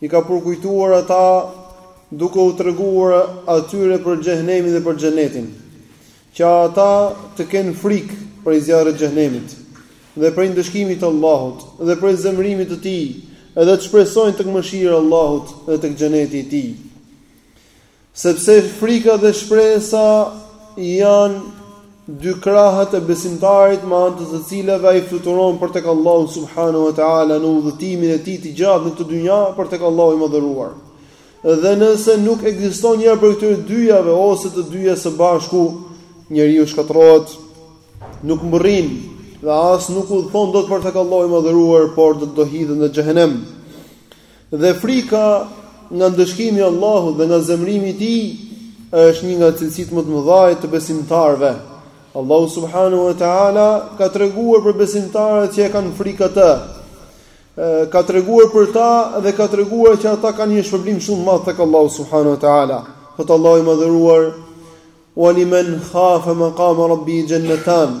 I ka përkujtuar ata duke u treguar atyre për xhehenemin dhe për xhenetin, që ata të kenë frikë prej zjarrit të xhehenemit dhe prej ndëshkimit të Allahut dhe prej zemërimit të Tij, dhe të shpresojnë tek mëshira e Allahut dhe tek xheneti i Tij. Sepse frika dhe shpresa janë dy krahët e besimtarit me anë të së cilave ai fluturon për tek Allahu subhanahu wa taala në udhëtimin e tij të gjatë në këtë dynja për tek Allahu i madhëruar. Dhe nëse nuk ekziston njëra prej këtyre dyjave ose të dyja së bashku, njeriu shkatërrohet, nuk mbërrin dhe as nuk udhëton dot për tek Allahu i madhëruar, por do të hidhet në xhehenem. Dhe frika nga ndëshkimi i Allahut dhe nga zemërimi i Tij është një nga cilësitë më të mëdha të besimtarëve. Allahu subhanahu wa taala ka treguar për besimtarët që e kanë frikë atë. Ka treguar për ta dhe ka treguar që ata kanë një shpërblim shumë të madh tek Allahu subhanahu wa taala. Thotë Allahu i madhëruar: "Wa liman khafa maqama rabbihi jannatan."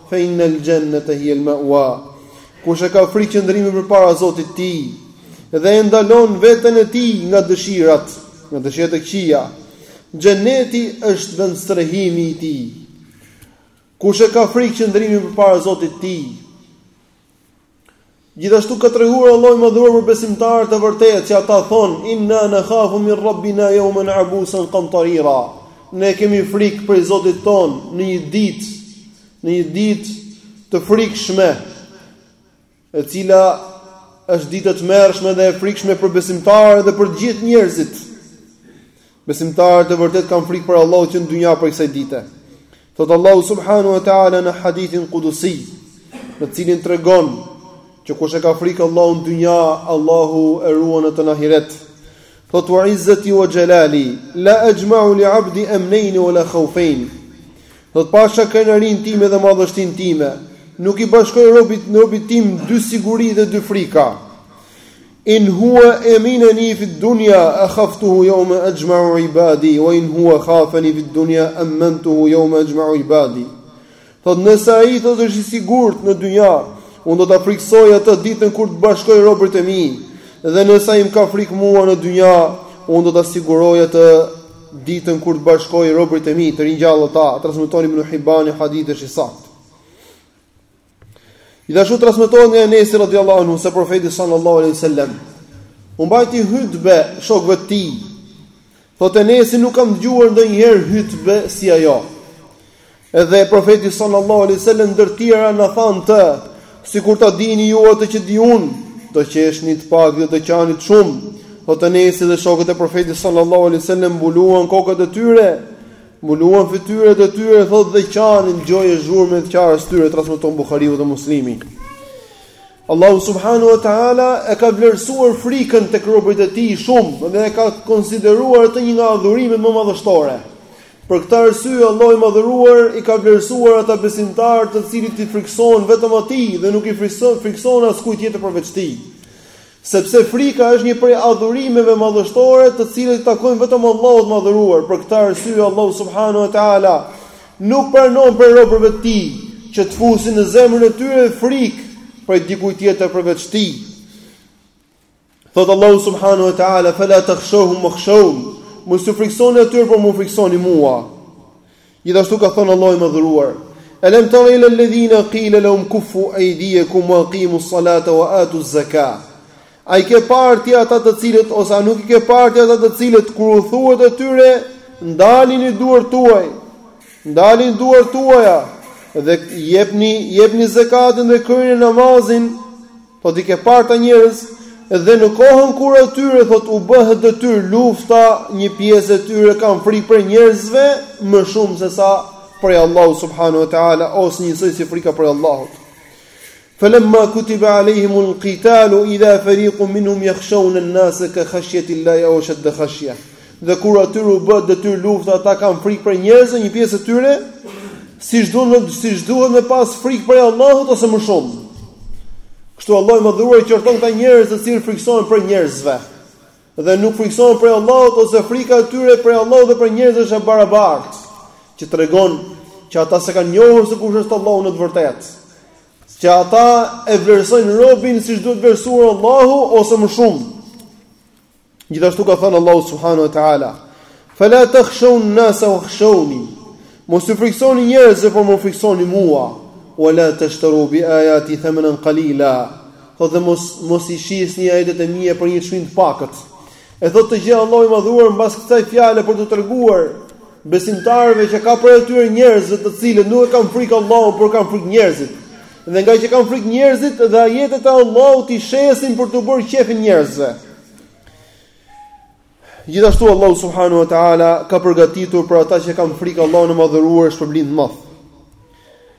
Fe innel xhennet hiye el ma'wa. Kush e ka frikë qëndrimin përpara Zotit të tij dhe e ndalon veten e tij nga dëshirat, nga dëshirat e këqija, xheneti është vendstrehimi i tij. Kush e ka frikë qëndrimin përpara Zotit të tij Gjithashtu ka treguar Allahu i Madhëruar për besimtarët e vërtetë që ata thonë inna nakhafu min rabbina yawman abusan qamtarira. Ne kemi frikë prej Zotit tonë në një ditë, në një ditë të frikshme, e cila është ditë e tmerrshme dhe e frikshme për besimtarët dhe për të gjithë njerëzit. Besimtarët e vërtetë kanë frikë prej Allahut që në dynja prej kësaj dite. Thotë Allahu subhanahu wa taala në hadithin kudsi, në të cilin tregon që kush e ka frikë Allahun në dynja, Allahu e ruan atë në ahiret. Thotë wa izzati wa jalali la ajma'u li 'abdi amnayn wa la khawfayn. Thotë pasha krenarinë time dhe madhështinë time, nuk i bashkoj robit tim dy siguri dhe dy frika. In huwa aminani fi dunya akhaftuhu yawma ajma'u ibadi wa in huwa khafani fi dunya amantuhu yawma ajma'u ibadi. Thotë nëse ai thotë është i sigurt në dynja, unë do ta frikësoj atë ditën kur të bashkoj robërit e mi. Dhe nëse ai më ka frikë mua në dynja, unë do ta siguroj atë ditën kur të bashkoj robërit e mi, të ringjallë ata. Transmeton Ibn Hibani hadithi është i saktë. Gjithashtu transmetohet nga Enesi radhiyallahu anhu se profeti sallallahu alaihi wasallam u mbajti hutbe shokëve të tij. Thotë Enesi nuk kam dëgjuar ndonjëherë hutbe si ajo. Edhe profeti sallallahu alaihi wasallam ndër të tjera na thanë, sikur ta dini ju atë që di unë, do qeshnit pak dhe do qanit shumë. Thotë Enesi dhe shokët e profetit sallallahu alaihi wasallam mbuluan kokat e tyre Mbuluan fytyrat e tyre thotë dhe qanin dëgjoje zhurmën e të qarës tyre transmeton Buhariu dhe Muslimi. Allahu subhanahu wa taala e ka vlerësuar frikën tek robërit e tij shumë dhe e ka konsideruar atë një nga adhurimet më madhështore. Për këtë arsye Allahu i madhëruar i ka vlerësuar ata besimtarë të cilët i frikësohen vetëm atij dhe nuk i frikësohen askujt tjetër përveç tij. Sepse frika është një prej adhurimeve madhështore të cilat i takojnë vetëm Allahut të Madhëruar, për këtë arsye Allahu subhanahu wa taala nuk pranon prej robërve të tij që të fusin në zemrën e tyre frikë prej dikujt tjetër përveç tij. Thotë Allahu subhanahu wa taala fala takhshawhum wakhshawn, mos ju friksoni atyre por m'u friksoni mua. Gjithashtu ka thënë Allahu i Madhëruar, Alam tara ila alladhina qila lahum kuffu aydiyakum wa aqimu s-salata wa atu z-zakah. A i ke parë ti ata të cilët ose a nuk i ke parë ti ata të cilët kur u thuhet atyre ndalini duart tuaj, ndalini duart tuaja dhe jepni jepni zakatin dhe kryeni namazin, Thotë i ke parë ata njerëz dhe në kohën kur atyre thotë u bëhet detyrë lufta, një pjesë e tyre kanë frikë prej njerëzve më shumë se sa prej Allahut subhanahu wa taala ose njësoj si frika prej Allahut. Falamma kutiba alayhimul qitalu idha fariqun minhum yakhshawna an-nas ka khashyati llahi aw ashadda khashya. Dhe kur atyre u bëhet detyrë lufta, ata kanë frikë prej njerëzve, një pjesë e tyre, siç duhet, siç duhet me pas frikë prej Allahut ose më shumë. Kështu Allahu i madhëruar i qorton këta njerëz të cilët frikësohen prej njerëzve dhe nuk frikësohen prej Allahut ose frika e tyre prej Allahut dhe prej njerëzve është e barabartë, që tregon që ata s'e kanë njohur se kush është Allahu në të vërtetë. Që ata e vlerësojnë robin siç duhet vlerësuar Allahu ose më shumë. Gjithashtu ka thënë Allahu subhanahu wa taala: "Fala takhshaw an-nasa wakhshawni" Mos ju frikësoni njerëzve, por m'u frikësoni mua. "Wala tashtaru bi ayati thamanan qalila" Thotë dhe mos mos i shisni ajetet e mia për një çmim të pakët. E thotë këtë gjë Allahu i Madhëruar mbas kësaj fjale për t'u treguar Besimtarëve që ka prej atyre njerëzve të cilët nuk e kanë frikë Allahun, por kanë frikë njerëzit. Dhe ngaqë kanë frikë njerëzit dhe ajetet e Allahut i shesin për t'u bërë qejfin njerëzve. Gjithashtu Allahu subhanahu wa taala ka përgatitur për ata që kanë frikë Allahun e madhëruar shpërblim të madh.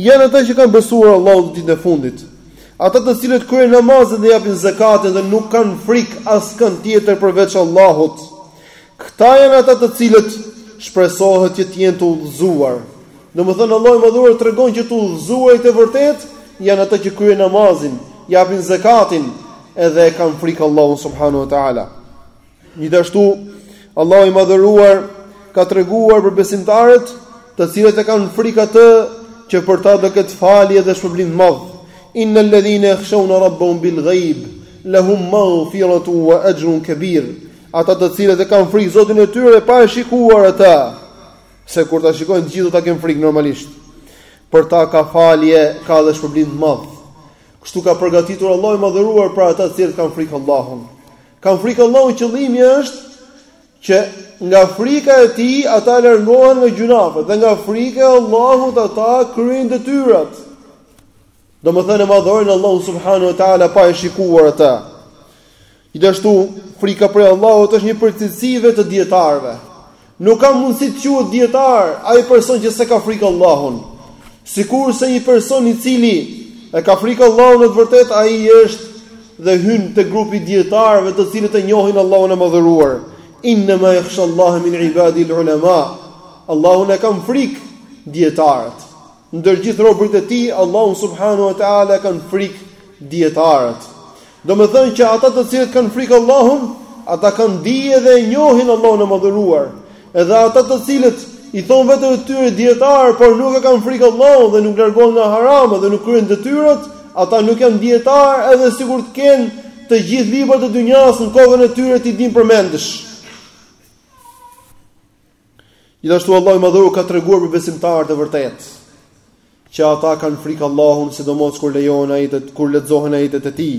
Janë ata që kanë besuar Allahun dhe Ditën e Fundit, ata të cilët kryejnë namazet dhe japin zekatin dhe nuk kanë frikë askënd tjetër përveç Allahut. Këta janë ata të cilët shpresohet që të jenë të udhëzuar. Domethënë Allahu i Madhëruar tregon që të udhëzuarit e vërtetë janë ata që kryejnë namazin, japin zekatin edhe e kanë frikë Allahun subhanahu wa taala. Gjithashtu, Allahu i Madhëruar ka treguar për besimtarët, të cilët e kanë frikë atë që për ta do ketë falje dhe shpërblim të madh. Inna alladhina yakhshawna rabbahum bil ghaib lahum maghfiratu wa ajrun kabir. Ata të cilët e kanë frikë Zotin e tyre pa e shikuar atë, se kur ta shikojnë të gjithë do ta kenë frikë normalisht. Për ta ka falje, ka dhe shpërblim të madh. Kështu ka përgatitur Allahu i Madhëruar për ata të cilët kanë frikë Allahun. Kanë frikë Allahun qëllimi është që nga frika e tij ata largohen nga gjynahet dhe nga frika e Allahut ata kryejnë detyrat. Domethënë e madhërojnë Allahun subhanahu wa taala pa e shikuar atë. Gjithashtu frika prej Allahut është një prej cilësive të dijetarëve. Nuk ka mundësi të quhet dijetar ai person që s'e ka frikë Allahun. Sikurse një person i cili e ka frikë Allahun në të vërtetë ai është dhe hyn te grupi i dijetarëve të cilët e njohin Allahun e madhëruar. Inna ma yakhshallaha min ibadi al-ulama. Allahun e kanë frikë dijetarët. Ndër gjithë robërit e Tij, Allahun subhanahu wa taala e kanë frikë dijetarët. Domethënë që ata të cilët kanë frikë Allahun, ata kanë dije dhe e njohin Allahun e madhëruar. Edhe ata të cilët i thonë vetes së tyre dijetarë, por nuk e kanë frikë Allahun dhe nuk largohen nga harami dhe nuk kryejnë detyrat, ata nuk janë dijetarë edhe sikur të kenë të gjithë librat e dynjas në kokën e tyre t'i dinë përmendësh. Gjithashtu Allahu i Madhëruar ka treguar për besimtarët e vërtetë që ata kanë frikë Allahun, sidomos kur lexohen ajetet, kur lexohen ajetet e Tij.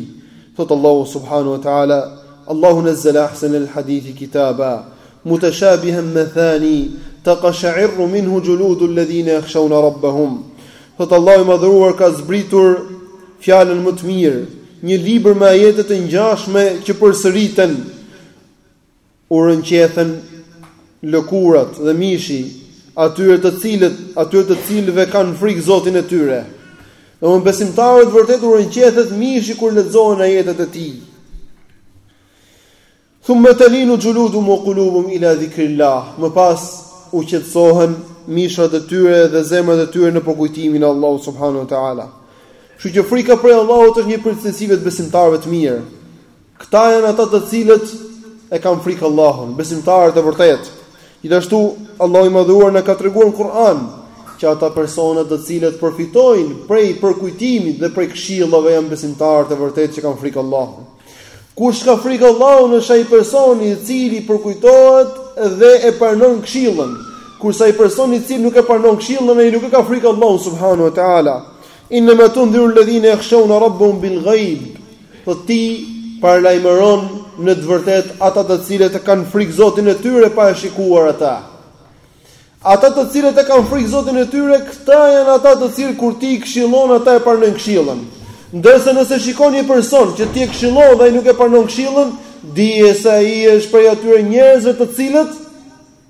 Thotë Allahu subhanahu wa taala, Allahu nazzala ahsan al-hadithi kitaba mutashabihan mathani taqash'irru minhu juludu alladhina yakhshawna rabbahum. Thotë Allahu i Madhëruar ka zbritur fjalën më të mirë, një libër me ajete të ngjashme që përsëriten u rrënqethen lëkurat dhe mishi atyre të cilët atyre të cilëve kanë frikë Zotin e tyre. Domethënë besimtarët e vërtetë u rrënqethet mishi kur lexohen ajetet e tij. Thumma talinu juludum wa qulubum ila dhikrillah. Më pas u qetësohen mishrat e tyre dhe zemrat e tyre në përkujtimin e Allahut subhanahu wa taala. Kështu që frika prej Allahut është një prej cilësive të besimtarëve të mirë. Këta janë ata të cilët e kanë frikë Allahun, besimtarët e vërtetë. Gjithashtu Allahu i Madhuar na ka treguar në Kur'an që ata persona të cilët përfitojnë prej përkujtimit dhe prej këshillave janë besimtarët e vërtetë që kanë frikë Allahun. Kush ka frikë Allahun është ai personi i cili përkujtohet dhe e pranon këshillën, kurse ai personi i cili nuk e pranon këshillën ai nuk e ka frikë Allahun subhanahu wa taala. Innama tundhiru alladhina yakhshawna rabbahum bil ghaib. Po ti paralajmëron në të vërtetë ata të cilët e kanë frikë Zotin e tyre pa e shikuar atë. Ata të cilët e kanë frikë Zotin e tyre, këta janë ata të cilë kur ti i këshillon ata e pranojnë këshillën. Ndërsa nëse shikon një person që ti e këshillon dhe ai nuk e pranon këshillën, dije se ai është prej atyre njerëzve të cilët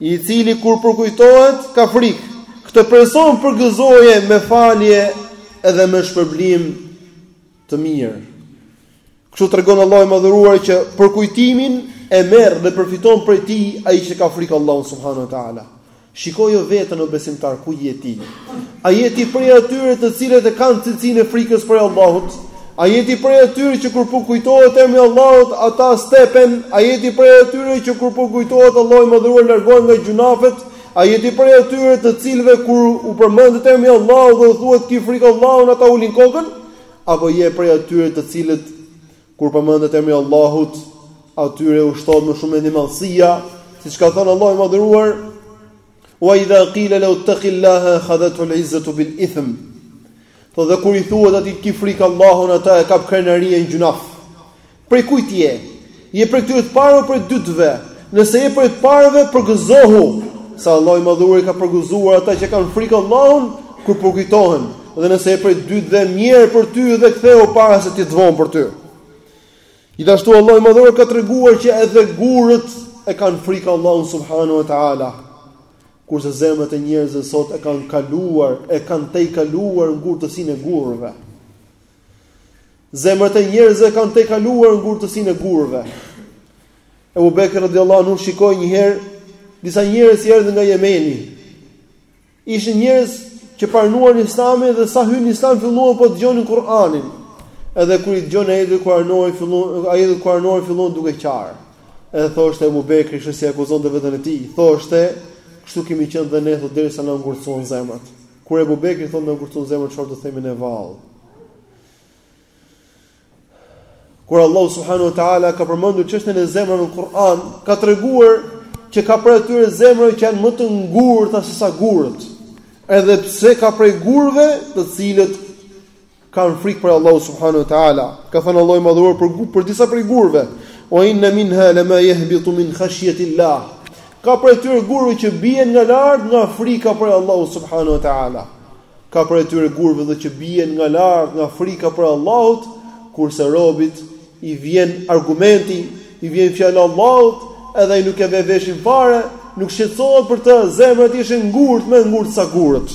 I cili kur përkujtohet ka frikë. Këtë person përgëzoje me falje edhe me shpërblim të mirë. Kështu tregon Allahu i madhëruar që përkujtimin e merr dhe përfiton prej tij ai që ka frikë Allahun subhanahu wa taala. Shikojo veten o besimtar ku je ti. A je ti prej atyre të cilët e kanë cilësinë e frikës prej Allahut? A je ti prej atyre që kur përkujtohet emri i Allahut, ata stepen? A je ti prej atyre që kur përkujtohet Allahu i Madhëruar largohen nga gjynahet? A je ti prej atyre të cilëve kur u përmendet emri i Allahut dhe u thuhet ki frikë Allahun ata ulin kokën? Apo je prej atyre të cilët kur përmendet emri i Allahut atyre u shtohet më shumë mendjemadhësia, siç ka thënë Allahu i Madhëruar, Wa idha qila lahu ittaqillaha akhadhathu al-izzatu bil ithm. Thotë dhe kur i thuhet atij ki frikë Allahun atë e kap krenaria në gjynah. Prej kujt je? Je prej këtyre të parëve prej dytëve? Nëse je prej të parëve, përgëzohu, se Allahu i Madhëruar i ka përgëzuar ata që kanë frikë Allahun kur përkujtohen. Dhe nëse je prej dytëve, mjerë për ty dhe kthehu para se të jetë vonë për ty. Gjithashtu Allahu i Madhëruar ka treguar që edhe gurët e kanë frikë Allahun subhanahu wa taala. Kurse zemrat e njerëzve sot e kanë kaluar, e kanë tejkaluar ngurtësinë e gurëve. Zemrat e njerëzve e kanë tejkaluar ngurtësinë e gurëve. Ebu Bekr radiallahu anhu shikoi një herë disa njerëz që erdhën nga Jemeni. Ishin njerëz që pranuan Islamin dhe sa hynë në Islam filluan po dëgjonin Kur'anin. Edhe kur i dëgjonin ajetet Kur'anore fillonin duke qarë. Edhe thoshte Ebu Bekri, shih si e akuzonte veten e tij, thoshte, kështu kemi qenë dhe ne thotë derisa na u ngurtësuan zemrat. Kur Ebu Bekri thotë na u ngurtësuan zemrat, çfarë do të themi ne vallë? Kur Allahu subhanahu wa taala ka përmendur çështjen e zemrave në Kur'an, ka treguar që ka prej atyre zemrave që janë më të ngurta se sa gurët. Edhe pse ka prej gurëve, të cilët kanë frikë prej Allahut subhanahu wa taala. Ka thënë Allahu i madhëruar për për disa prej gurëve, "O inna minha lama yahbitu min khashyati Allah." Ka prej atyre gurëve që bien nga lart nga frika prej Allahut subhanahu wa taala. Ka prej atyre gurëve dhe që bien nga lart nga frika prej Allahut, kurse robit i vjen argumenti, i vjen fjala e Allahut, edhe ai nuk e vë veshin fare, nuk shqetësohet për të, zemra e tij është e ngurtë, më e ngurtë sa gurët.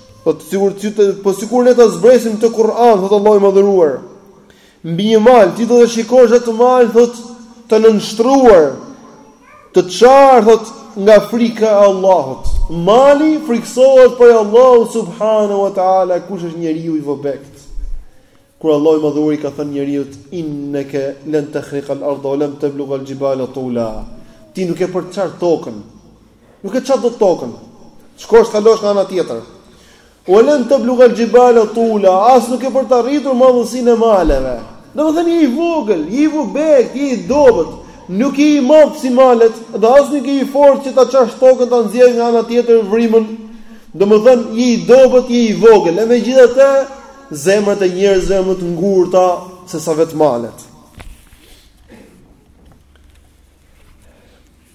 Po sikur ti të po sikur ne ta zbrisnim këtë Kur'an, thotë Allahu i madhëruar. Mbi një mal ti do ta shikoje atë mal, thotë të nënshtruar, të çar thotë nga frika e Allahut. Mali frikësohet prej Allahut subhanahu wa taala, kush është njeriu i vobektë. Kur Allahu i madhëruar i ka thënë njeriut inneke lan takhriqa al-ardha wa lan tablugha al-jibala tula. Ti nuk ke për ta çarë tokën, Nuk e çan dot tokën. Të shkosh të kalosh nga ana tjetër. Ue len teblugal gjibale tula, as nuk ke për ta arritur madhësinë e maleve. Domethënë, je i vogël, je i vobektë, je i dobët, nuk je i madh si malet, dhe as nuk je i fortë që ta çash tokën ta nxjerrësh nga ana tjetër vrimën, domethënë, je i dobët, je i vogël, e megjithatë, zemrat e njerëzve më të ngurta se sa vetë malet.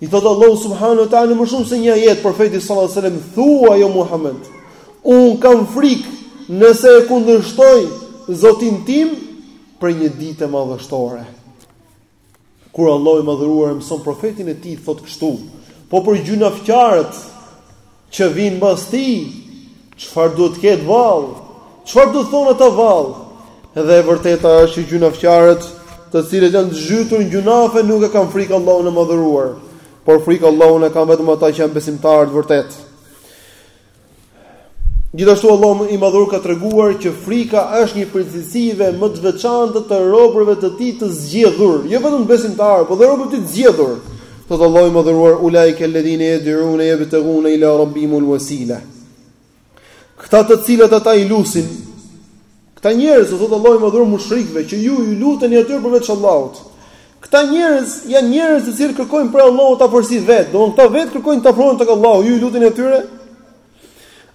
I thotë Allahu subhanahu wa taala në më shumë se një ajet profetit sallallahu alajhi wasallam thuaj o Muhammed, unë kam frikë nëse e kundërshtoj Zotin tim për një ditë madhështore. Kur Allahu i madhëruar e mëson profetin e tij thotë kështu, po për gjynafqarët që vijnë mbas tij, çfarë duhet të ketë vallë? Çfarë duhet të thonë ata vallë? Dhe e vërteta është që gjynafqarët, të cilët janë zhytur në gjynafe, nuk e kanë frikë Allahun e madhëruar, por frikë Allahun e kanë vetëm ata që janë besimtarë të vërtetë. Gjithashtu Allahu i madhëruar ka treguar që frika është një prej cilësive më të veçanta të robërve të tij të zgjedhur, jo vetëm besimtarë, por dhe robërit e tij të zgjedhur. Thotë Allahu i Madhëruar, Ulaike alladhina yad'una yabtaghuna ila rabbihim alwasila. Këta të cilët ata i lusin, këta njerëz, u thotë Allahu i Madhëruar mushrikëve që ju i luteni atyre përveç Allahut. Këta njerëz janë njerëz të cilët kërkojnë prej Allahut afërsi vetë, domethënë këta vetë kërkojnë të afrohen tek Allahu, ju i luteni atyre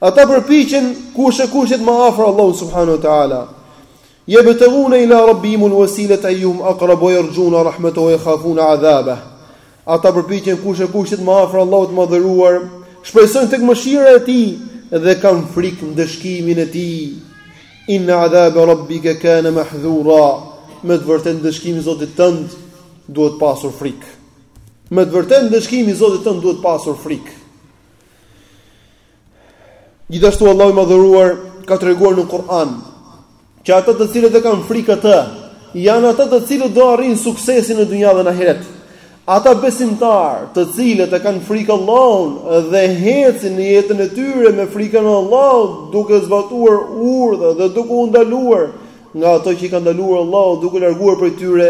Ata përpiqen kush e kush të jetë më afër Allahut subhanahu wa taala. Yabtaguna ila rabbihim alwasilata ayyuhum aqrab wa yarjuna rahmatahu wa yakhafuna adhabah. Ata përpiqen kush e kush të jetë më afër Allahut të madhëruar, shpresojnë tek mëshira e tij dhe kanë frikë ndëshkimin e tij. Inna adhaba rabbika kana mahdhura. Me të vërtetë ndëshkimi i Zotit tënd duhet pasur frikë. Me të vërtetë ndëshkimi i Zotit tënd duhet pasur frikë. Gjithashtu Allahu i madhëruar ka treguar në Kur'an që ata të cilët e kanë frikë atë janë ata të cilët do arrijnë suksesin në dynjë dhe në ahiret. Ata besimtarë, të cilët e kanë frikë Allahun dhe ecin në jetën e tyre me frikën e Allahut, duke zbatuar urdhrat dhe duke u ndaluar nga ato që i ka ndaluar Allahu, duke u larguar prej tyre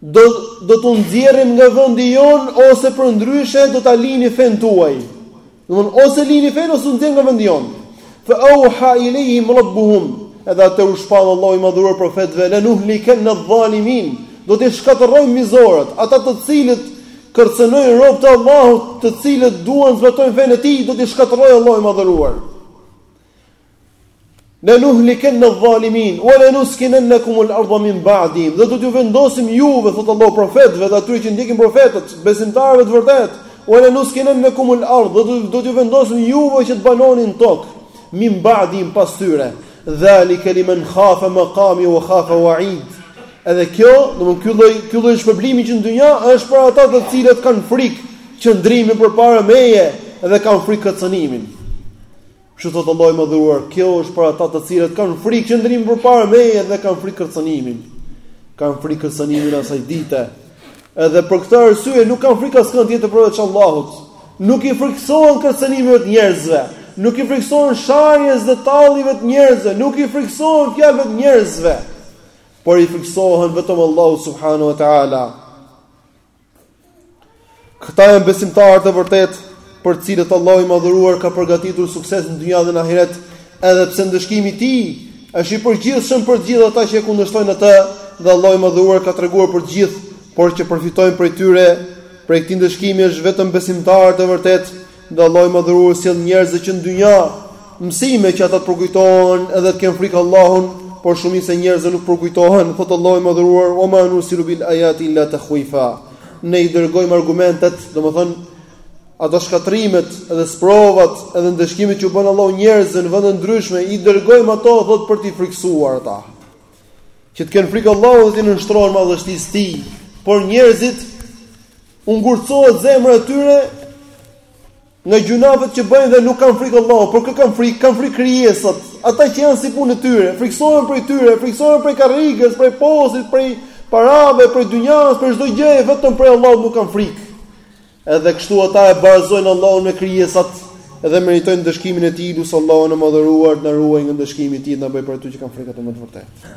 do t'ju nxjerrim nga vendi jon ose përndryshe do ta lini fen tuaj. Domethënë ose lini fen ose ju nxjerrim nga vendi jon. Fa auha ilejhim rabbuhum. Edhe atëherë u shpall Allahu i madhëruar profetëve la nuhlikenne dhalimin. Do t'i shkatërrojmë mizorët, ata të cilët kërcënojnë robët e Allahut, të cilët duan të zbatojnë fenë e tij, do t'i shkatërrojë Allahu i madhëruar. La nuhlikenne dhalimin, ue la nuskinennekumul ardha min ba'dim, dhe do t'ju vendosim juve, thotë Allahu, profetëve dhe atyre që ndjekin profetët, besimtarëve të vërtetë, ue la nuskinennekumul ardha, dhe do t'ju vendosim juve që të banoni në tokë, min ba'dim pas tyre, dhalike limen khafe mekami ue khafe uaid, edhe kjo, domethënë ky lloj, ky lloj shpërblimi që në dynja, është për ata të cilët kanë frikë qëndrimin përpara meje, edhe kanë frikë kërcënimin. Kështu thotë Allahu i Madhëruar, kjo është për ata të cilët kanë frikë qëndrimin përpara meje dhe kanë frikë kërcënimin. Kanë frikë kërcënimin e asaj dite. Edhe për këtë arsye nuk kanë frikë askënd tjetër përveç Allahut. Nuk i frikësohen kërcënimeve të njerëzve, nuk i frikësohen sharjes dhe talljeve të njerëzve, nuk i frikësohen fjalëve të njerëzve, por i frikësohen vetëm Allahut subhanahu wa taala. Këta janë besimtarët e vërtetë, për të cilët Allahu i Madhëruar ka përgatitur sukses në dynjë dhe në ahiret, edhe pse ndëshkimi i tij është i përgjithshëm për të gjithë ata që e kundërshtojnë atë, dhe Allahu i Madhëruar ka treguar për të gjithë, por që përfitojnë prej tyre, prej këtij ndëshkimi është vetëm besimtarët e vërtetë, Dhe Allahu i Madhëruar u sjell njerëzve që në dynja, mësime që ata të përkujtohen dhe të kenë frikë Allahun, por shumica e njerëzve nuk përkujtohen, thotë Allahu i Madhëruar, "Wa ma nursilu bil ayati illa takhwifa", Ne i dërgojmë argumentet, domethënë ato shkatërrimet dhe sprovat dhe ndëshkimet që u bën Allahu njerëzve në vende të ndryshme, i dërgojmë ato thotë për t'i frikësuar ata. Që të kenë frikë Allahun dhe t'i nënshtrohen madhështisë së Tij, por njerëzit U ngurtësohet zemra e tyre nga gjynahet që bëjnë dhe nuk kanë frikë Allahun, por kë kanë frikë? Kanë frikë krijesat. Ata që janë si puna e tyre, frikësohen prej tyre, frikësohen prej karrigës, prej postit, prej parave, prej dynjas, prej çdo gjëje, vetëm prej Allahut nuk kanë frikë. Edhe kështu ata e barazojnë Allahun me krijesat dhe meritojnë ndëshkimin e Tij, lus Allahun e madhëruar të na ruajë nga ndëshkimi i Tij, na bëjë prej atyre që e kanë frikë atë me të vërtetë.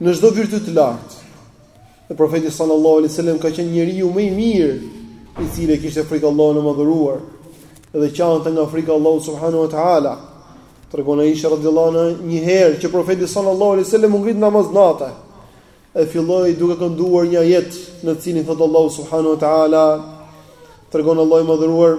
në çdo virtyt të lartë. Dhe profeti sallallahu alaihi wasallam ka qenë njeriu më i mirë, i cili e kishte frikë Allahun e madhëruar dhe qante nga frika e Allahut subhanahu wa taala. Tregon Aisha radhiyallahu anha një herë që profeti sallallahu alaihi wasallam u ngrit namaz nate e filloi duke kënduar një ajet në të cilin thot Allahu subhanahu wa taala tregon Allahu i madhëruar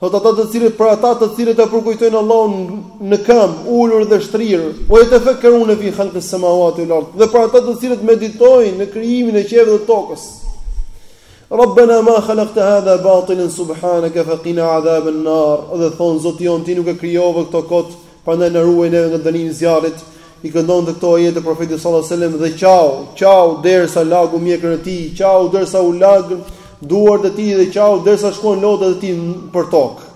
Thotë ata të cilët për ata të cilët e përkujtojnë Allahun në këmbë, ulur dhe shtrirë, "Wa yatafakkaruna fi khalqis semawati wal ard", dhe për ata të cilët meditojnë në krijimin e qiejve dhe tokës, "Rabbena ma khalaqta hadha batilan subhanaka faqina adhaban nar", dhe thonë, "Zoti jonë, ti nuk e krijove këtë kot Prandaj na ruaj neve nga dënimi i zjarrit, i këndonte këto ajete Profeti sallallahu alajhi wasallam dhe qau, qau derisa lagu mjekrën e tij, qau derisa u lagën duart e tij dhe qau derisa shkuan lotët e tij për tokë.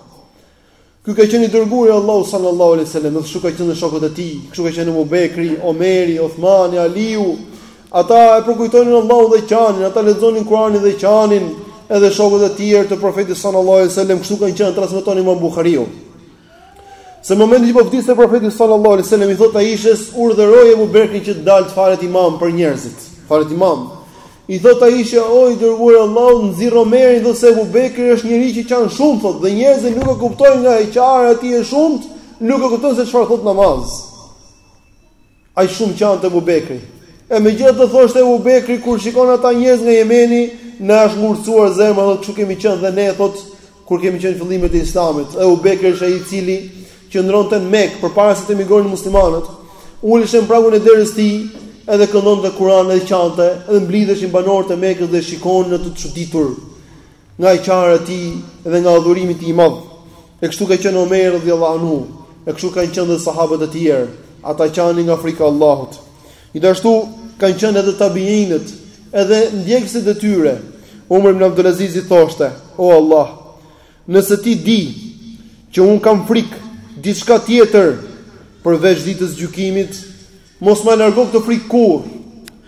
Ky ka qenë i dërguar i Allahut sallallahu alaihi wasallam, kështu ka qenë shokët e tij, kështu ka qenë Ebu Bekri, Omeri, Uthmani, Aliu. Ata e përkujtonin Allahun dhe qanin, ata lexonin Kur'anin dhe qanin, edhe shokët e tjerë të Profetit sallallahu alaihi wasallam, kështu kanë qenë transmeton Imam Buhariu. Se momentin që po vdiste profeti sallallahu alaihi wasallam i thotë Aishës, urdhëroje Ebu Bekrin që të dalë të falet imam për njerëzit. Falet imam. I thotë Aisha, o i dërguar i Allahut, nxirr Omerin thotë se Ebu Bekri është njeri që qan shumë thotë dhe njerëzit nuk e kuptojnë nga e qara e tij e shumtë, nuk e kuptojnë se çfarë thotë në namaz. Aq shumë qante Ebu Bekri. E megjithatë thoshte Ebu Bekri kur shikon ata njerëz nga Jemeni, na është ngurtësuar zemra, thotë kështu kemi qenë dhe ne thotë kur kemi qenë në fillimet e Islamit. Ebu Bekri është ai i cili qëndronte në Mekë përpara se të emigronin muslimanët. Ulej në pragun e derës së tij, edhe këndonte Kur'an edhe qante, edhe mblidheshin banorët e Mekës dhe e shikonin atë të çuditur nga e qara e tij dhe nga adhurimi i tij i madh. E kështu ka qenë Omeri radhiyallahu anhu, e kështu kanë qenë dhe sahabët e tjerë, ata qanin nga frika e Allahut. Gjithashtu kanë qenë edhe tabiinët, edhe ndjekësit e tyre. Omer ibn Abdul Azizi thoshte: "O Allah, nëse ti di që unë kam frikë diçka tjetër përveç ditës së gjykimit, Mos ma largo këtë frikë kurrë.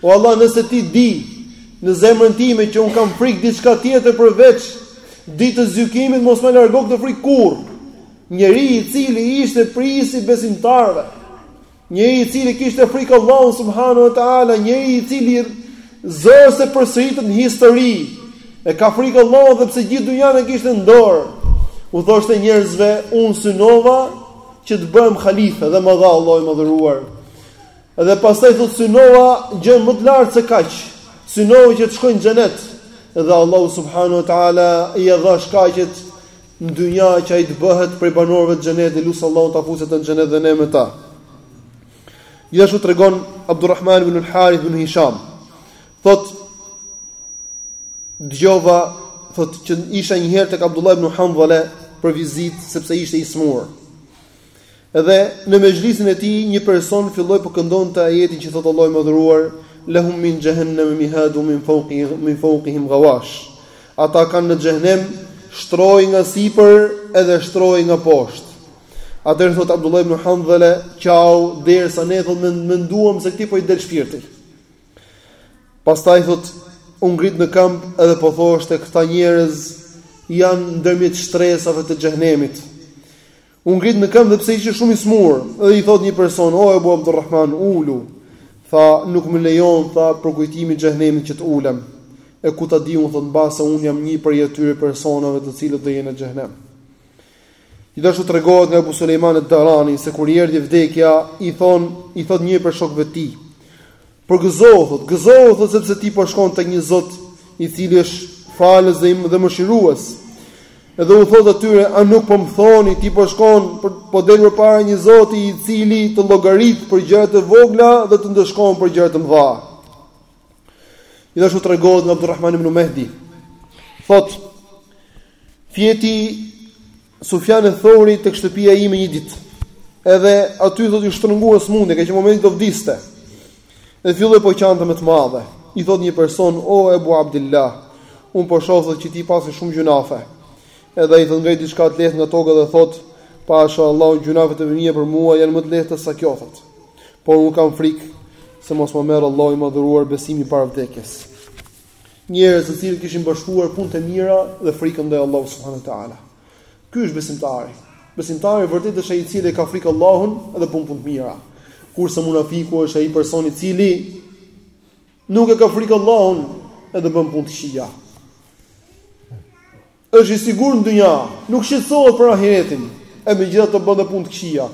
O Allah, nëse ti di në zemrën time që unë kam frikë diçka tjetër përveç ditës së gjykimit, mos ma largo këtë frikë kurrë. Njeri i cili ishte prijës i besimtarëve, njeri i cili kishte frikë Allahun subhanahu wa taala, njeri i cili zor se përsëritet në histori, e ka frikë Allahun dhe pse gjithë dynjanë e kishte në dorë. U thoshte njerëzve, unë synova që të bëhem halife edhe ma dha Allahu i madhëruar. Dhe pastaj thot synova gjë më të lartë se kaq. Synova që të shkoj në xhenet dhe Allahu subhanahu wa taala i dha shkaqet në dynja që ai të bëhet prej banorëve të xhenetit, lus Allahu ta fuset në xhenet dhe ne me ta. Gjithashtu tregon Abdulrahman ibn al-Harith ibn Hisham Thot dëgjova thot që isha një herë tek Abdullah ibn Handhale për vizitë sepse ishte i smurë. Edhe në mexhlisin e tij një person filloi po këndonte ajetin që thot Allahu i madhëruar lahum min jahannam mihadu min fawqi min fawqihim ghawash. Ata kanë në xhehenem shtrojë nga sipër edhe shtrojë nga poshtë. Atëherë thot Abdullah ibn Handhale, "Qau, derisa ne thot menduam se këtij po i del shpirti." Pastaj thot, u ngrit në këmb edhe po thoshte këta njerëz janë ndërmjet shtresave të xhehenemit. U ngrit në këmbë edhe pse ishte shumë i smur, dhe i thot një person, "O Abu Abdulrahman, ulu." Tha, "Nuk më lejon tha përkujtimi i xhehenemit që të ulem." E ku ta di unë thot mbase unë jam një prej atyre personave të cilët do jenë në xhehenem. Gjithashtu tregohet nga Ebu Sulejman ad-Darani se kur i erdhi vdekja, i thonë, i thotë njëri prej shokëve të tij: "Përgëzohu, thotë, gëzohu, thotë, sepse ti po shkon tek një Zot i cili është Falës dhe Mëshirues." Edhe u thotë atyre: "A nuk po më thoni, ti po shkon, po del përpara një Zoti i cili të llogarit për gjëra të vogla dhe të ndëshkon për gjëra të mëdha." Gjithashtu tregohet nga Abdulrahman ibn Mehdi, thotë: Fjeti Sufjan e Thori tek shtëpia ime një ditë. Edhe aty thotë i shtrëngua smundja, ka qenë momenti do vdiste. Dhe filloi po qante me të madhe. I thotë një person, "O Ebu Abdilah, un po shoh thotë që ti paske shumë gjynahe." Edhe ai thotë, "Ngre diçka të lehtë nga toka dhe thotë, Pasha Allahu gjynahet e mia për mua janë më të lehta sa kjo." Thotë. Por unë kam frikë se mos ma merr Allahu i madhëruar besimin para vdekjes. Njerëz të cilët kishin bashkuar punët e mira dhe frikën ndaj Allahut subhanahu te ala. Ky është besimtari. Besimtari i vërtetë është ai i cili e ka frikë Allahun dhe bën punë të mira. Kurse munafiku është ai person i cili nuk e ka frikë Allahun edhe bën punë të këqija. Është i sigurt në dynja, nuk shqetësohet për ahiretin, e megjithatë bën dhe punë të këqija.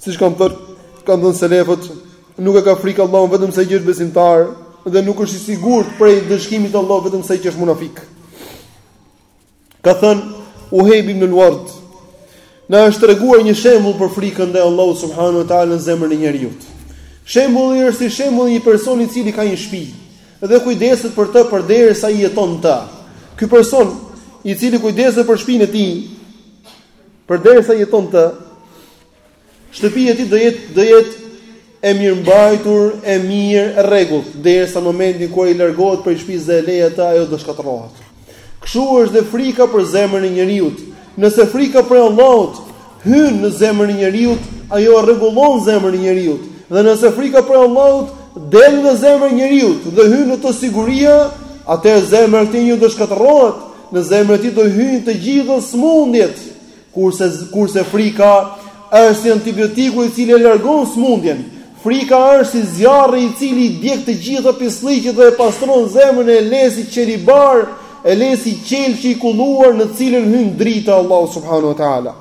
Siç kanë thënë, kanë thënë selefët, nuk e ka frikë Allahun vetëm se ai që është besimtar dhe nuk është i sigurt prej ndëshkimit të Allahut vetëm se ai që është munafik. Ka thënë Uhejb ibn al-Ward, na është treguar një shembull për frikën ndaj Allahut subhanahu wa taala në zemrën e njeriut. Shembulli është si shembulli i një personi i cili ka një shtëpi. dhe kujdeset për të përderisa ai jeton në të. Ky person, i cili kujdeset për shtëpinë e tij përderisa jeton në të, shtëpia e tij do jetë do jetë e mirëmbajtur, e mirë, e rregullt, derisa në momentin kur ai largohet prej shtëpisë dhe e lë atë, ajo do shkatërrohet. Kështu është dhe frika për zemrën e njeriut. Nëse frika prej Allahut hyn në zemrën e njeriut, ajo e rregullon zemrën e njeriut. Dhe nëse frika prej Allahut del nga zemra e njeriut dhe hyn në të siguria, atëherë zemra e këtij njeriu do shkatërrohet, në zemrën e tij do hyjnë të gjitha sëmundjet, Kurse kurse frika është si antibiotiku i cili e largon sëmundjen. Frika është si zjarri i cili i djeg të gjitha pislliqet dhe e pastron zemrën e lë si qelibar, e lë si qelqi i kulluar në të cilën hyn drita e Allahut subhanahu wa taala.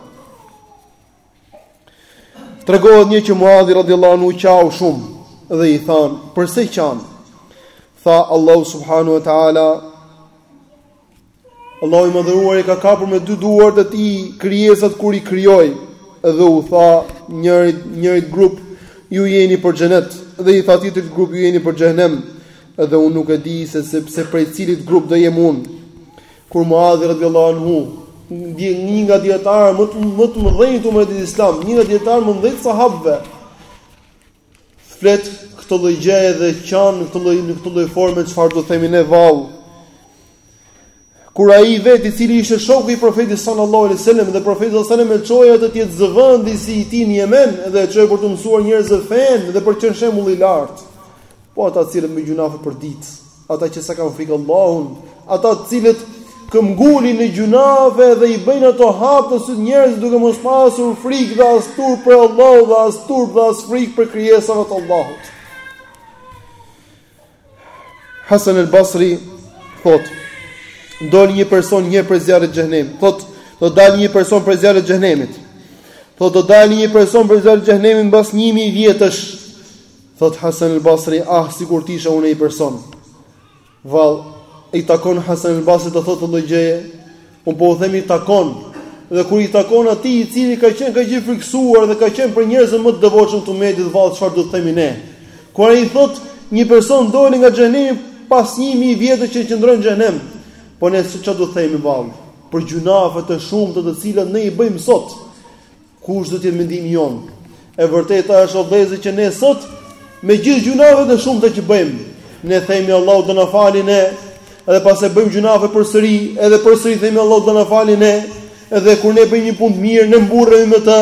Tregohet që Muadhi radhiyallahu anhu qau shumë dhe i thanë, "Përse qan?" Tha Allahu subhanahu wa taala, Allahu i Madhëruar i ka kapur me dy duart e tij krijesat kur i krijoi dhe u tha njërit njërit grup ju jeni për xhenet dhe i tha tjetrit grup ju jeni për xhenem dhe unë nuk e di se se prej cilit grup do jem unë kur Muadh radhiyallahu anhu një nga dijetarët më të më të mëdhenj të umetit islam një nga dijetarët më të mëdhenj të sahabëve flet këtë lloj gjëje dhe qan në këtë lloj në këtë lloj forme çfarë do të themi ne vallë? Kur ai vetë i cili ishte shoku i profetit sallallahu alaihi wasallam dhe profeti sallallahu alaihi wasallam e çoi atë të jetë zëvendësi i tij në Jemen dhe e çoi për t'u mësuar njerëzve fenë dhe për të qenë shembull i lartë. Po ata të cilët me gjynafe përditë, Ata që s'e kanë frikë Allahun, ata të cilët këmbëngulin në gjynafe dhe i bëjnë ato hap në sy të njerëzve duke mos pasur frikë dhe as turp prej Allahut dhe as turp dhe as frikë prej krijesave të Allahut. Hasan al-Basri thotë: Do dali një person një prej zjarrit të xhenemit. Thotë: Do dalë një person prej zjarrit të xhenemit. Thotë: Do dalë një person prej zjarrit të xhenemit mbas 1000 vjetësh. Thotë Hasan al-Basri, ah sikur të isha unë ai person. Vallë, i takon Hasan al-Basri të thotë këtë lloj gjëje? Unë po u them i takon. Dhe kur i takon atij i cili ka qenë ka gjë frikësuar dhe ka qenë prej njerëzve më të devotshëm të umetit, vallë çfarë do të themi ne? Kur ai thotë një person do dali nga xhenemi pas 1000 vjetësh që qëndron në xhenem, po ne çfarë do të themi vallë? Për gjynafet e shumta të cilat ne i bëjmë sot. Kush do të jetë mendimi jonë? E vërteta është o vëllezër që ne sot me gjithë gjynahet e shumta që bëjmë, ne themi Allahu do na fali ne, edhe pastaj bëjmë gjynahe përsëri, edhe përsëri themi Allahu do na fali ne, edhe kur ne bëjmë një punë të mirë, ne mburremi me të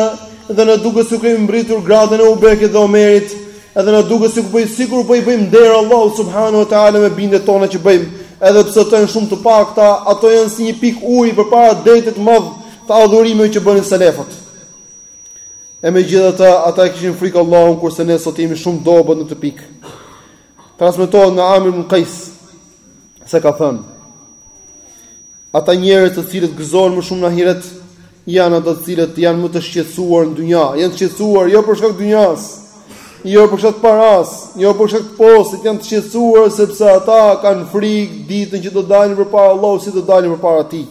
dhe na duket sikur kemi mbritur gradën e Ebu Bekrit dhe Omerit, edhe na duket sikur po i sikur po i bëjmë nder Allahut subhanahu wa taala me bindjet tona që bëjmë, edhe pse ato janë shumë të pakta, ato janë si një pikë uji përpara detit të madh të adhurime që bënin selefët. E megjithatë, ata e kishin frikë Allahun, kurse ne sot jemi shumë dobët në këtë pikë. Transmetohet nga Amir bin Kajs, se ka thënë, ata njerëz të cilët gëzohen më shumë në ahiret, janë ata të cilët janë më të shqetsuar në dynja, janë të shqetsuar, jo për shkak të dynjas, jo për shkak të paras, jo për shkak të postit, janë të shqetsuar, sepse ata kanë frikë ditën që do dalin përpara Allahut, si do dalin përpara tij.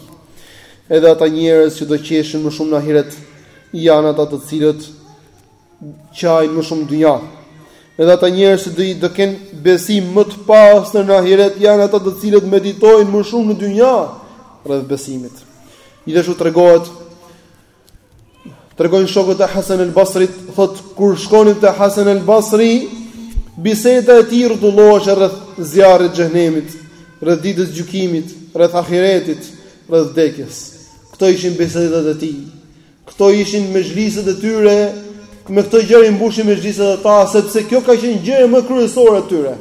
Edhe ata njerëz që do qeshin më shumë në ahiret, janë ata të cilët qajnë më shumë në dynja. Edhe ata njerëz që do i do kenë besim më të pastër në ahiret, janë ata të cilët meditojnë më shumë në dynja rreth besimit. Gjithashtu tregohet Tregojnë shokët e Hasan el Basrit, thotë kur shkonim te Hasan el Basri, biseda e tij rrotullohej rreth zjarrit të xhehenemit, rreth ditës së gjykimit, rreth ahiretit, rreth vdekjes. Këto ishin bisedat e tij. Këto ishin mexhliset e tyre, me këto gjëra i mbushnin mexhliset ata, sepse kjo ka qenë gjëja më kryesore e tyre.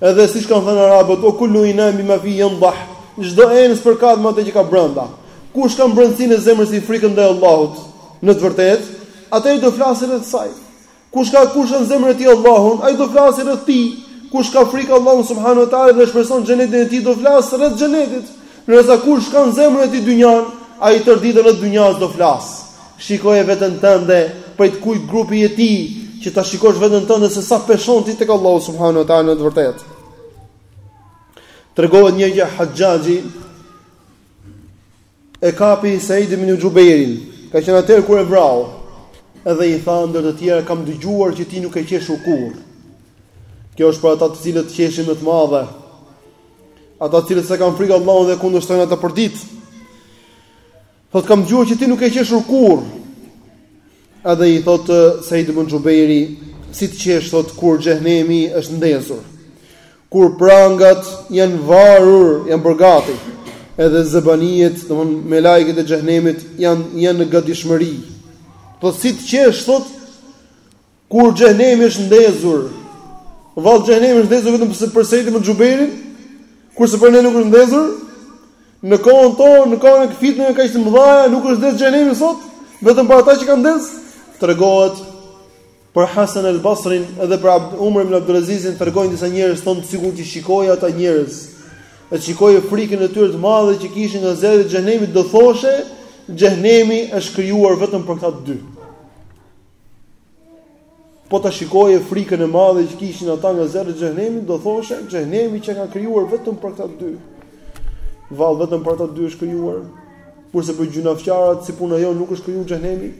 Edhe siç kanë thënë arabët, O kullu ina'in bima fihi yandah, Çdo enë spërkat me atë që ka brenda. Kush ka në brendësinë e zemrës tij frikën ndaj Allahut, në të vërtetë, atëherë ai do flasë rreth saj. Kush ka në zemrën e tij Allahun, ai do flasë rreth tij. Kush ka frikë Allahun subhanahu wa taala dhe shpreson xhenetin e tij, do flasë rreth xhenetit. Ndërsa kush ka në zemrën e tij dynjanë, ai tërë ditën rreth dynjasë do flasë. Shikoje veten tënde, prej të kujt grupi je ti, që ta shikosh veten tënde se sa peshon ti tek Allahu subhanahu wa taala në të vërtetë. Tregohet një ngjarje Haxhaxhi e kapi Said ibn Xhubejrin, ka qenë atëherë kur e vrau. Edhe i tha ndër të tjera kam dëgjuar që ti nuk ke qeshur kurrë. Kjo është për ata të cilët qeshin me të madhe. Ata të cilët s'e kanë frikë Allahun dhe kundërshtojnë atë përditë. Thotë kam dëgjuar që ti nuk ke qeshur kurrë. Edhe i thotë Said ibn Xhubejri, si të qesh thotë kur xhehenemi është ndezur. Kur prangat janë varur, janë bërë gati. Edhe zebanijet, domethënë melaiket e xhehenemit janë janë në gatishmëri. Tho si të qesh thotë Kur xhehenemi është ndezur, vallë xhehenemi është ndezur vetëm për Seid ibn Xhuberin, kurse për ne nuk është ndezur. Në kohën tonë, në kohën e fitnave kaq të mëdha, nuk është ndezë xhehenemi sot, vetëm për ata qenka ndezë. Tregohet për Hasan al-Basrin edhe për Umar ibn Abdulazizin tregojnë disa njerëz thonë sikur t'i shikoje ata njerëz e shikoje frikën e tyre të madhe që kishin nga zjarri i xhehenemit do thoshe xhehenemi është krijuar vetëm për këta dy Po ta shikoje frikën e madhe që kishin ata nga zjarri i xhehenemit, do thoshe xhehenemi qenka krijuar vetëm për këta dy. Vallë vetëm për ata dy është krijuar. Kurse për gjynahqarat si puna jonë nuk është krijuar xhehenemi.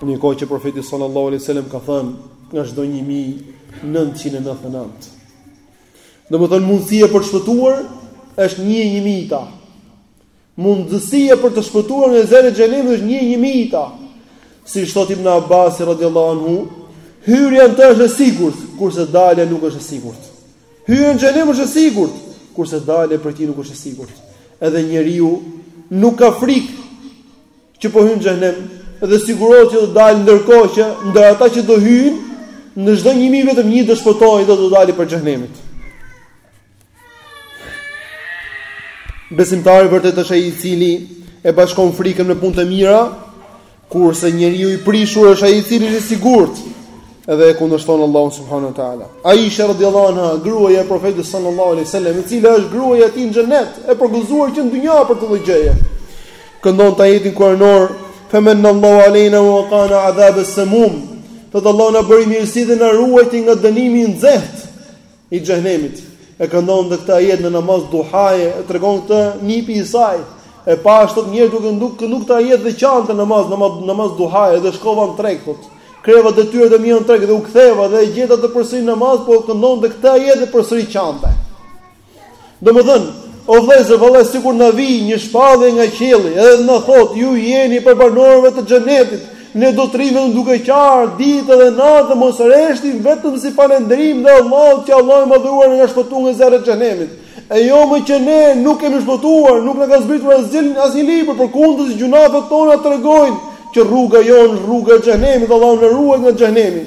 Në një kohë që profeti sallallahu alaihi wasallam ka thënë nga çdo 1000 999. Domethënë mundësia për të shpëtuar është 1 e 1000 ta. Mundësia për të shpëtuar nga zjarri i xhehenemit është një e njëmijëta. Siç thotë Ibn Abasi radhiyallahu anhu, hyrja në të është e sigurt, kurse dalja nuk është e sigurt. Hyrja në xhehenem është e sigurt, kurse dalja prej tij nuk është e sigurt. Edhe njeriu nuk ka frikë që po hyn në xhehenem dhe sigurohet që do të dalë ndërkohë që ndër ata që do hyjnë në çdo njëmijë vetëm një do shpëtojë dhe do dalë prej xhehenemit. Besimtar i vërtetë është ai i cili e bashkon frikën me punë të mira, kurse njeriu i prishur është ai i cili është i sigurt dhe e kundërshton Allahun subhanehu ue teala. Aisha radhiyallahu anha, gruaja e Profetit sallallahu alaihi wasallam, e cila është gruaja e tij në xhenet, e përgëzuar që në dynjë për këtë gjë. Këndonte ajetin kuranor, "Femenna Allahu alejna wa qana adhab as-samum." Thotë Allahu na bëri mirësi dhe na ruajti nga dënimi i nxehtë. I xhehenemit. E këndonte këtë ajet në namaz duhaje, e tregon këtë nipi i saj. E pashë thotë njëherë duke këndu, këndu këtë ajet dhe qante në namaz, namaz duhaje dhe shkova në treg thot. Kreva detyrat e mia në treg dhe u ktheva dhe e gjeta atë përsëri në namaz, po këndonte këtë ajet dhe përsëri qante. Domethënë, o vëllezër, vallahi sikur na vij një shpallje nga qielli edhe të na thotë ju jeni prej banorëve të Xhenetit, ne do të rrijmë vetëm duke qarë ditë dhe natë dhe mos reshtim vetëm si falënderim ndaj Allahut që Allahu i Madhëruar na ka shpëtuar nga zjarri i Xhehenemit. E jo më që ne nuk kemi shpëtuar, nuk na ka zbritur asgjë në asnjë libër, përkundrazi gjynahet tona tregojnë që rruga jonë është rruga e Xhehenemit, Allahu na ruajt nga Xhehenemi.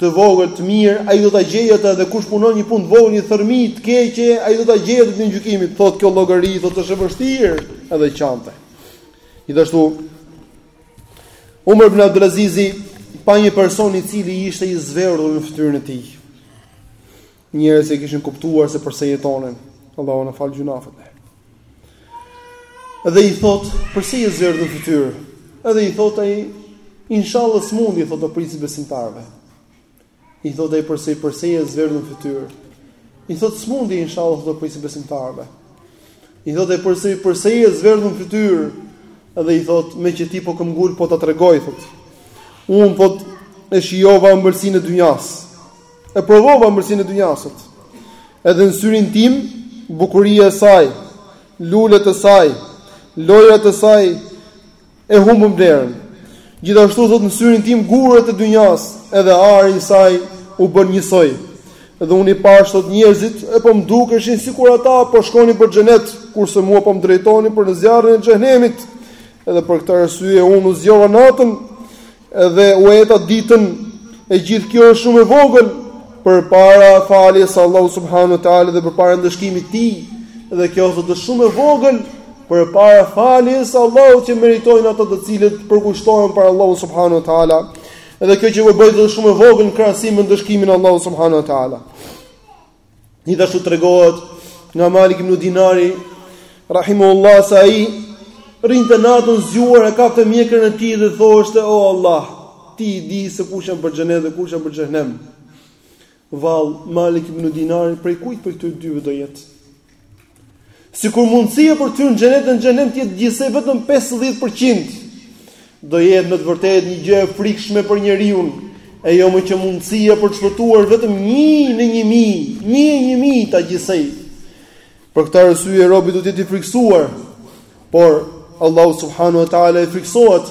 të vogël të mirë, ai do ta gjejë atë dhe kush punon një punë të vogël, një thërrmijë të keqe, ai do ta gjejë atë ditën e gjykimit, thotë kjo llogari, thotë është e vështirë, edhe qante. Gjithashtu Umar ibn Abdul Azizi pa një person i cili ishte i zverdhur në fytyrën e tij. Njerëzit e kishin kuptuar se përse jetonin. Allahu na fal gjunafet. Dhe i thot, përse je zverdhur në fytyrë? Edhe i thot ai, inshallah sëmundje, i thot o prijësi besimtarve. I thot ai përse i përse je zverdhur në fytyrë? I thot sëmundje, inshallah thot o prijësi besimtarve. I thot ai përse i përse je zverdhur në fytyrë? Edhe i thot, meqë ti po këmbëngul po ta tregoj thot. Un thot e shijova ëmbëlsinë e dynjas. E provova ëmbëlsinë e dynjasë thot. Edhe në syrin tim, bukuria e saj, lulet e saj, lojrat e saj e humbën vlerën. Gjithashtu thot në syrin tim gurët e dynjas, edhe ari i saj u bën njësoj. Dhe unë i pash thot njerëzit e po më dukeshin sikur ata po shkonin për xhenet, kurse mua po më drejtonin për në zjarrin e xhehenemit. Edhe për këtë arsye unë u zgjova natën dhe u eta ditën. E gjithë kjo është shumë e vogël përpara faljes së Allahut subhanahu wa taala dhe përpara ndëshkimit të tij. Dhe kjo është shumë e vogël përpara faljes së Allahut që meritojnë ata të cilët përkushtohen për Allahun subhanahu wa taala. Edhe kjo që po bëj thot është shumë e vogël në krahasim me ndëshkimin e Allahut subhanahu wa taala. Gjithashtu tregohet nga Malik ibn Dinari rahimehullah se ai rrinte natën zgjuar e kapte mjekrën e tij dhe thoshte o Allah, ti i di se kush janë për xhenet dhe kush janë për xhehenem. Vallë, Malik ibn Dinari prej kujt prej këtyre dyve do jetë? Sikur mundësia për të hyrë në xhenet në xhehenem të jetë gjithsej vetëm 50%, do jetë me të vërtetë një gjë e frikshme për njeriun, e jo më që mundësia për të shpëtuar është vetëm 1 në 1000, 1 në 1000 ta gjithsej. Për këtë arsye robi duhet të jetë i frikësuar Por Allahun subhanahu wa taala e friksohet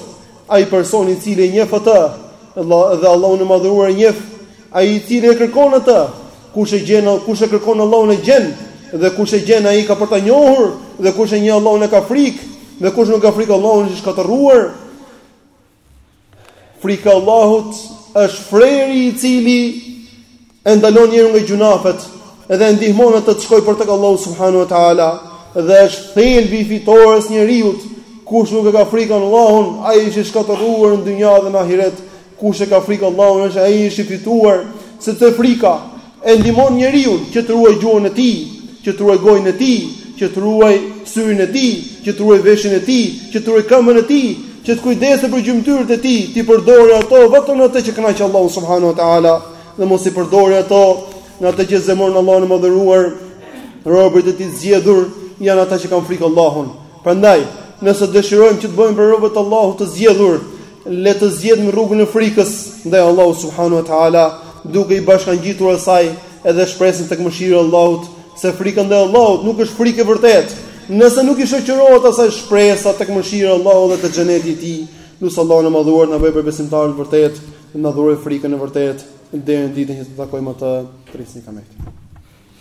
ai person i cili e njeh atë, Allah dhe Allahun e madhëruar e njeh ai i cili e kërkon atë, kush e gjen, kush e kërkon Allahun e gjen dhe kush e gjen ai ka për ta njohur dhe kush e njeh Allahun e ka frikë dhe kush nuk ka frikë Allahun është i shkatërruar. Frika e Allahut është freri i cili e ndalon njeriun nga gjunafet dhe e ndihmon atë të shkojë për tek Allahu subhanahu wa taala dhe është thelbi i fitores së njeriu. Kush nuk e ka frikën e Allahut, ai është i shkatërruar në dynja dhe në ahiret. Kush e ka frikën e Allahut, është ai i fituar, sepse frika E ndihmon njeriun që të ruajë gjuhën e tij, që të ruajë gojën e tij, që të ruajë syrin e tij, që të ruajë veshin e tij, që të ruajë këmbën e tij, që të kujdeset për gjymtyrët e tij, t'i përdorë ato vetëm në atë që kënaq Allahun subhanahu wa ta'ala dhe mos i përdorë ato në atë që zemëron Allahun e Madhëruar. Robërit e Tij të zgjedhur janë ata që kanë frikë Allahun. Prandaj, nëse dëshirojmë që të bëhemi prej robëve të Allahut të zgjedhur, le të zgjedhim rrugën e frikës ndaj Allahut subhanahu wa taala, duke i bashkangjitur asaj edhe shpresën tek mëshira e Allahut, se frika ndaj Allahut nuk është frikë e vërtetë, nëse nuk i shoqërohet asaj shpresa tek mëshira e Allahut dhe te xheneti i Tij. Lus Allahun e Madhëruar të na bëjë prej besimtarëve të vërtetë dhe të na dhurojë frikën e vërtetë deri në ditën që do ta takojmë Atë, prisni ikametin.